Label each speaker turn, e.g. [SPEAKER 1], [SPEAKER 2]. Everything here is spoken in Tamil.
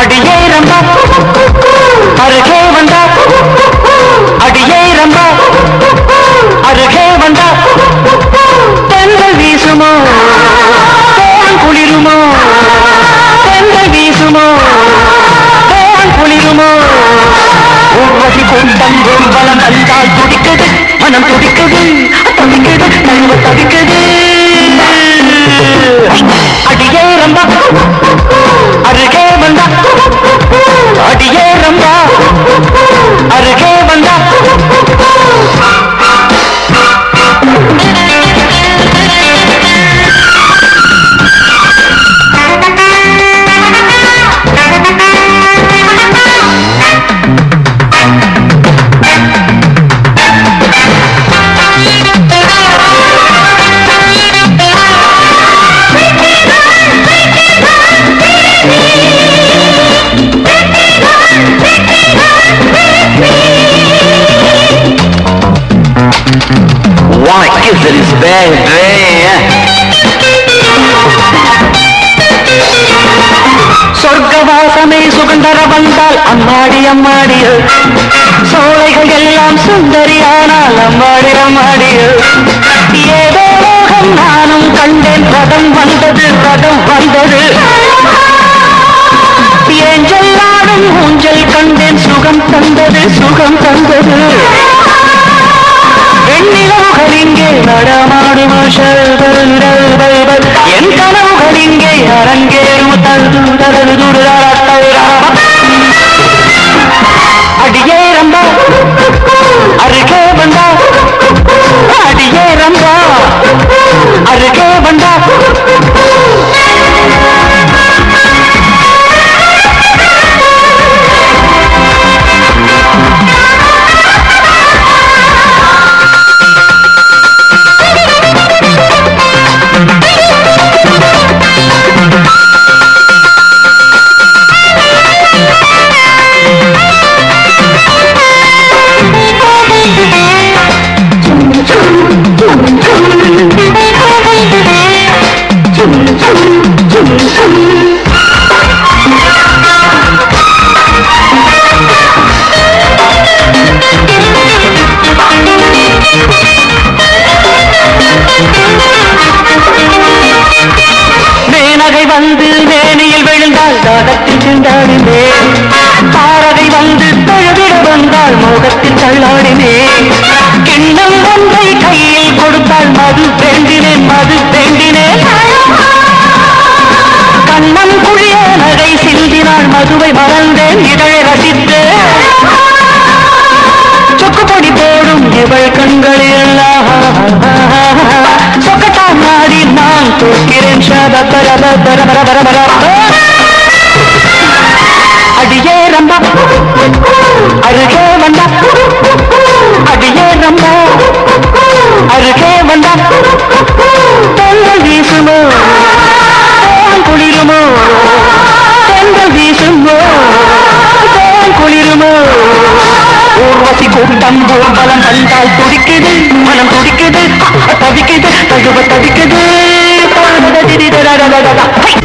[SPEAKER 1] அடியே ரம்பா. அருகே வந்தா. அடியே ரம்பா. அருகே வந்தா. தென்றல் வீசுமோ? தேன் குளிருமோ? தென்றல் வீசுமோ? தேன் குளிருமோ? ஊர்வசி கூட்டம் ஊர்வலம் வந்தால் துடிக்குது மனம் துடிக்குது. சொர்க்கவாசமே சுகந்தர வந்தால் அம்மாடி அம்மாடியோ சோலைகள் எல்லாம் சுந்தரியானால் அம்மாடி அம்மாடியோ ஏதோ லோகம் நானும் கண்டேன் ரதம் வந்தது ரதம் வந்தது. ஏஞ்சல் ஏஞ்செல்லாடும் ஊஞ்சல் கண்டேன் சுகம் தந்தது சுகம் தந்தது. வெண்ணிலவுகள் இங்கே நடமாடும். என் கனவுகள் இங்கே அரங்கேறும். தழுது மேனகை வந்து மேனியில் விழுந்தால் தாகத்தில் திண்டாடினேன் தாரகை வந்து தழுவிட வந்தால் மோகத்தில் தள்ளாடினேன் கிண்ணம் ஒன்றை கையில் கொடுத்தால் மது நான் ஷப பர பர பர பர பர அடியே ரம்பா. அருகே வந்தா அடியே ரம்பா. அருகே வந்தா தென்றல் வீசுமோ? தேன் குளிருமோ? தென்றல் வீசுமோ? தேன் குளிருமோ? ஊர்வசி கூட்டம் ஊர்வலம் வந்தால் துடிக்குது மனம் துடிக்குது தவிக்குது தழுவ தவிக்குது. 哒哒哒哒哒哒